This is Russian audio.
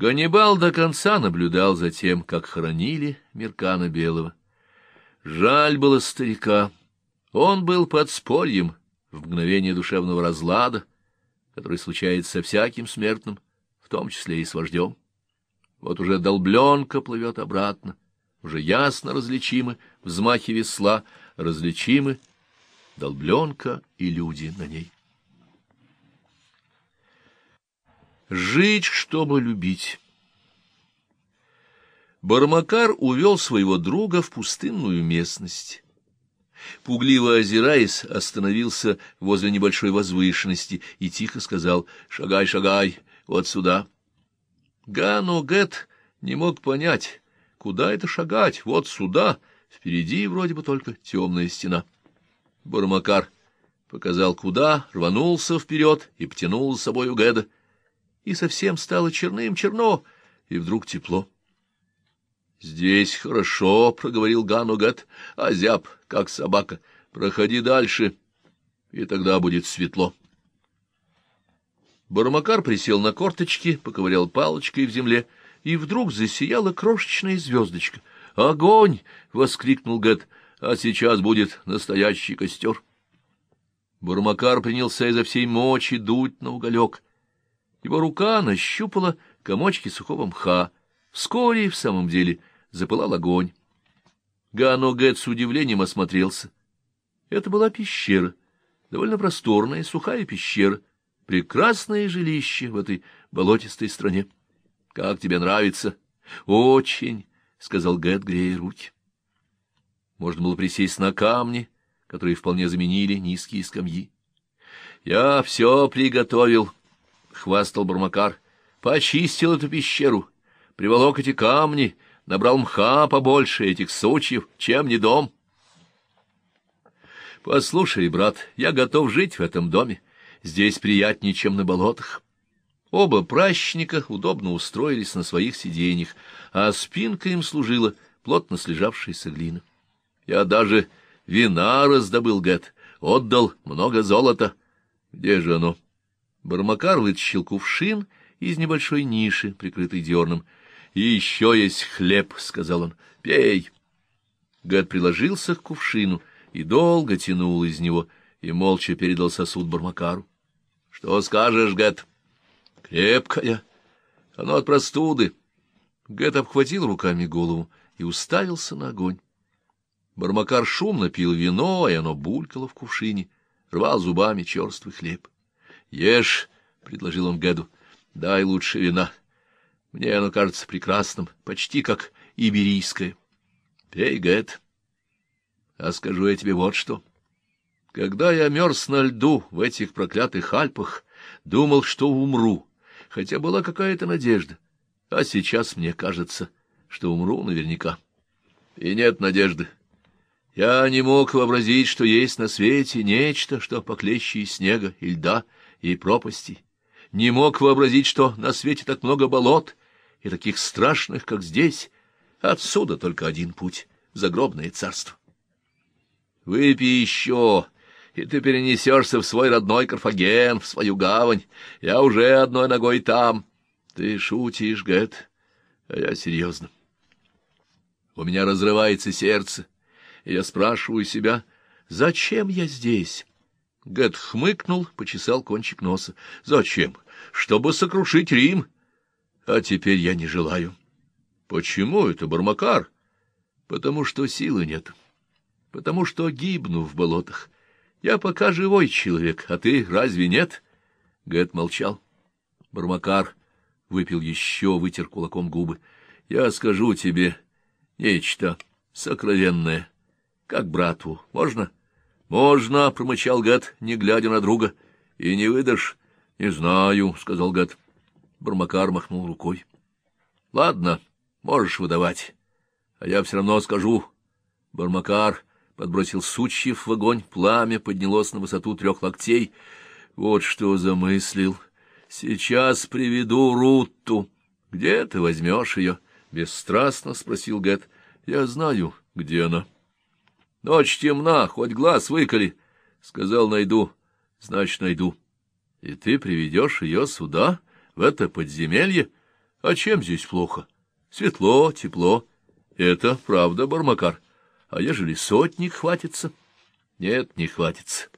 Ганнибал до конца наблюдал за тем, как хоронили Меркана Белого. Жаль было старика. Он был подспорьем в мгновение душевного разлада, который случается со всяким смертным, в том числе и с вождем. Вот уже долбленка плывет обратно, уже ясно различимы взмахи весла, различимы долбленка и люди на ней. Жить, чтобы любить. Бармакар увел своего друга в пустынную местность. Пугливо озираясь, остановился возле небольшой возвышенности и тихо сказал «Шагай, шагай, вот сюда». Гану Гет не мог понять, куда это шагать, вот сюда, впереди вроде бы только темная стена. Бармакар показал куда, рванулся вперед и потянул с собой Геда, и совсем стало черным-черно, и вдруг тепло. — Здесь хорошо, — проговорил Ганугат, — а зяб, как собака. Проходи дальше, и тогда будет светло. Бармакар присел на корточки, поковырял палочкой в земле, и вдруг засияла крошечная звездочка. «Огонь!» — воскликнул Гэт. «А сейчас будет настоящий костер». Бармакар принялся изо всей мочи дуть на уголек. Его рука нащупала комочки сухого мха. Вскоре, в самом деле, запылал огонь. Гано Гэт с удивлением осмотрелся. Это была пещера, довольно просторная, сухая пещера, прекрасное жилище в этой болотистой стране. — Как тебе нравится? — Очень, — сказал Гэт, грея руки. Можно было присесть на камни, которые вполне заменили низкие скамьи. — Я все приготовил, — хвастал Бармакар. — Почистил эту пещеру, приволок эти камни — набрал мха побольше этих сучьев, чем не дом. Послушай, брат, я готов жить в этом доме. Здесь приятнее, чем на болотах. Оба пращника удобно устроились на своих сиденьях, а спинка им служила плотно слежавшаяся глина. Я даже вина раздобыл, Гэт, отдал много золота. Где же оно? Бармакар вытащил кувшин из небольшой ниши, прикрытой дерном, — и еще есть хлеб, — сказал он. — Пей. Гад приложился к кувшину и долго тянул из него, и молча передал сосуд Бармакару. — Что скажешь, Гад? — Крепкая. Оно от простуды. Гад обхватил руками голову и уставился на огонь. Бармакар шумно пил вино, и оно булькало в кувшине, рвал зубами черствый хлеб. — Ешь, — предложил он Гэду, — дай лучше вина. — мне оно кажется прекрасным, почти как иберийское. Пей, Гэт. А скажу я тебе вот что. Когда я мерз на льду в этих проклятых Альпах, думал, что умру, хотя была какая-то надежда. А сейчас мне кажется, что умру наверняка. И нет надежды. Я не мог вообразить, что есть на свете нечто, что поклещее снега и льда и пропастей. Не мог вообразить, что на свете так много болот и таких страшных, как здесь. Отсюда только один путь — загробное царство. Выпей еще, и ты перенесешься в свой родной Карфаген, в свою гавань. Я уже одной ногой там. Ты шутишь, Гэт, а я серьезно. У меня разрывается сердце, и я спрашиваю себя, зачем я здесь? Гэт хмыкнул, почесал кончик носа. Зачем? Чтобы сокрушить Рим. — а теперь я не желаю. Почему это, Бармакар? Потому что силы нет. Потому что гибну в болотах. Я пока живой человек, а ты разве нет? Гэт молчал. Бармакар выпил еще, вытер кулаком губы. Я скажу тебе нечто сокровенное, как брату. Можно? Можно, промычал Гэт, не глядя на друга. И не выдашь? Не знаю, сказал Гэт. Бармакар махнул рукой. — Ладно, можешь выдавать. А я все равно скажу. Бармакар подбросил сучьев в огонь, пламя поднялось на высоту трех локтей. Вот что замыслил. Сейчас приведу Рутту. Где ты возьмешь ее? — бесстрастно спросил Гэт. — Я знаю, где она. — Ночь темна, хоть глаз выколи. — сказал, найду. — Значит, найду. — И ты приведешь ее сюда? — в это подземелье? А чем здесь плохо? Светло, тепло. Это правда, Бармакар. А ежели сотник хватится? Нет, не хватится.